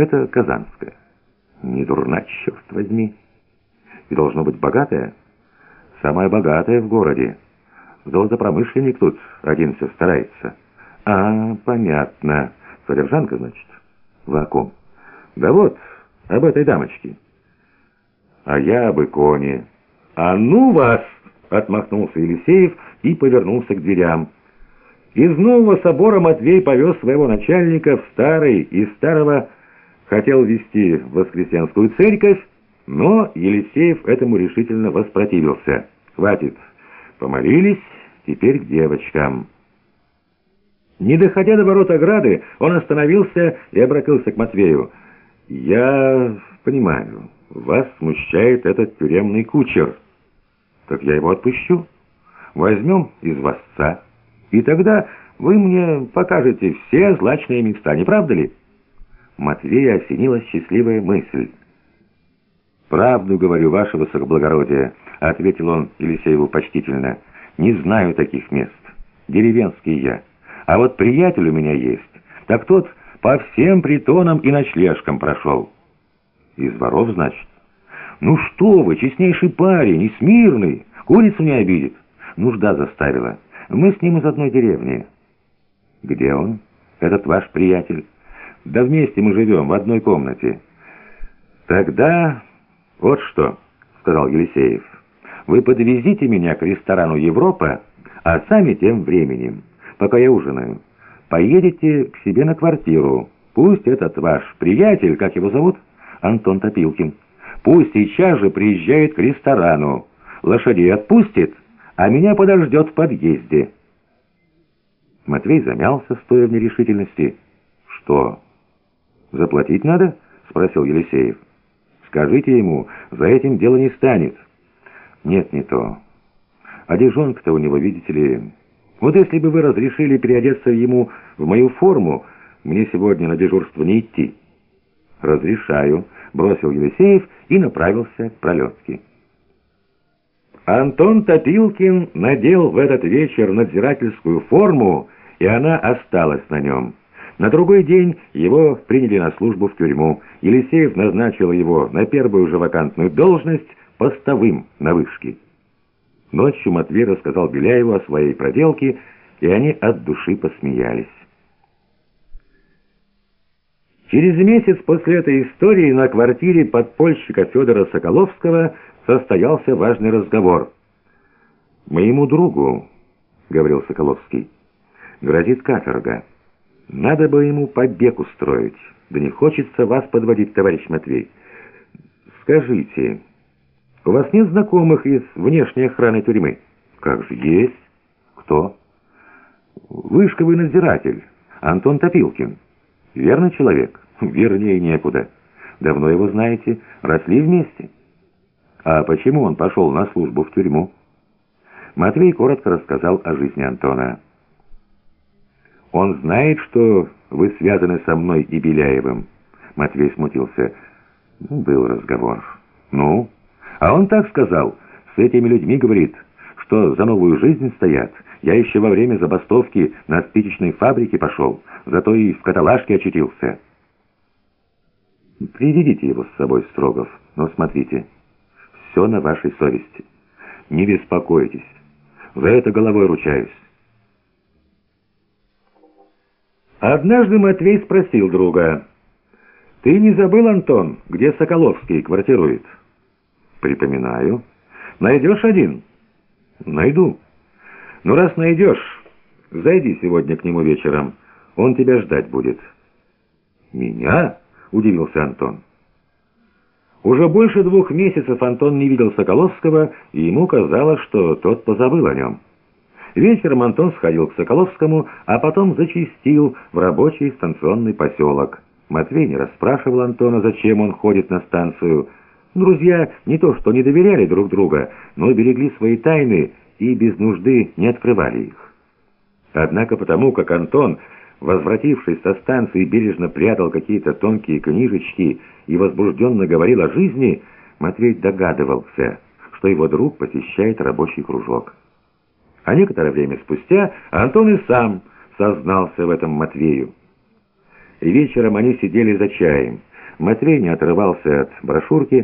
Это Казанская. Не дурна, черт возьми. И должно быть богатая. Самая богатая в городе. Золотопромышленник тут один все старается. А, понятно. Содержанка, значит? Вакуум. Да вот, об этой дамочке. А я об иконе. А ну вас! Отмахнулся Елисеев и повернулся к дверям. Из нового собора Матвей повез своего начальника в старый, из старого хотел вести в Воскресенскую церковь, но Елисеев этому решительно воспротивился. «Хватит, помолились, теперь к девочкам». Не доходя до ворот ограды, он остановился и обратился к Матвею. «Я понимаю, вас смущает этот тюремный кучер. Так я его отпущу. Возьмем из восца, и тогда вы мне покажете все злачные места, не правда ли?» Матвея осенила счастливая мысль. «Правду говорю, ваше высокоблагородие», — ответил он Елисееву почтительно. «Не знаю таких мест. Деревенский я. А вот приятель у меня есть. Так тот по всем притонам и ночлежкам прошел». «Из воров, значит?» «Ну что вы, честнейший парень, и смирный, курицу не обидит. Нужда заставила. Мы с ним из одной деревни». «Где он, этот ваш приятель?» Да вместе мы живем в одной комнате. Тогда вот что, сказал Елисеев. Вы подвезите меня к ресторану «Европа», а сами тем временем, пока я ужинаю, поедете к себе на квартиру. Пусть этот ваш приятель, как его зовут, Антон Топилкин, пусть сейчас же приезжает к ресторану, лошадей отпустит, а меня подождет в подъезде. Матвей замялся, стоя в нерешительности. «Что?» «Заплатить надо?» — спросил Елисеев. «Скажите ему, за этим дело не станет». «Нет, не то. Одежонка-то у него, видите ли... Вот если бы вы разрешили переодеться ему в мою форму, мне сегодня на дежурство не идти». «Разрешаю», — бросил Елисеев и направился к пролетке. Антон Топилкин надел в этот вечер надзирательскую форму, и она осталась на нем. На другой день его приняли на службу в тюрьму. Елисеев назначил его на первую же вакантную должность постовым на вышке. Ночью Матвей рассказал Беляеву о своей проделке, и они от души посмеялись. Через месяц после этой истории на квартире подпольщика Федора Соколовского состоялся важный разговор. «Моему другу, — говорил Соколовский, — грозит каторга». Надо бы ему побег устроить. Да не хочется вас подводить, товарищ Матвей. Скажите, у вас нет знакомых из внешней охраны тюрьмы? Как же, есть. Кто? Вышковый надзиратель, Антон Топилкин. Верный человек? Вернее, некуда. Давно его знаете, росли вместе. А почему он пошел на службу в тюрьму? Матвей коротко рассказал о жизни Антона. «Он знает, что вы связаны со мной и Беляевым?» Матвей смутился. Ну, «Был разговор». «Ну?» «А он так сказал. С этими людьми, говорит, что за новую жизнь стоят. Я еще во время забастовки на спичечной фабрике пошел, зато и в каталажке очутился». «Приведите его с собой, Строгов, но смотрите, все на вашей совести. Не беспокойтесь, за это головой ручаюсь». Однажды Матвей спросил друга, «Ты не забыл, Антон, где Соколовский квартирует?» «Припоминаю. Найдешь один?» «Найду. Ну, раз найдешь, зайди сегодня к нему вечером. Он тебя ждать будет». «Меня?» — удивился Антон. Уже больше двух месяцев Антон не видел Соколовского, и ему казалось, что тот позабыл о нем. Вечером Антон сходил к Соколовскому, а потом зачистил в рабочий станционный поселок. Матвей не расспрашивал Антона, зачем он ходит на станцию. Друзья не то что не доверяли друг друга, но берегли свои тайны и без нужды не открывали их. Однако потому, как Антон, возвратившись со станции, бережно прятал какие-то тонкие книжечки и возбужденно говорил о жизни, Матвей догадывался, что его друг посещает рабочий кружок. А некоторое время спустя Антон и сам сознался в этом Матвею. Вечером они сидели за чаем. Матвей не отрывался от брошюрки,